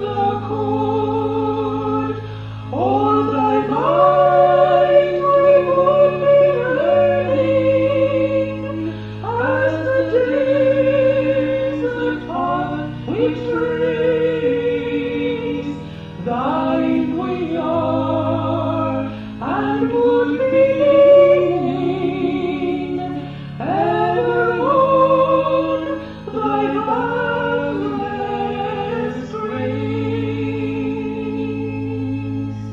لکھوا سکھا مش گائی ہوئی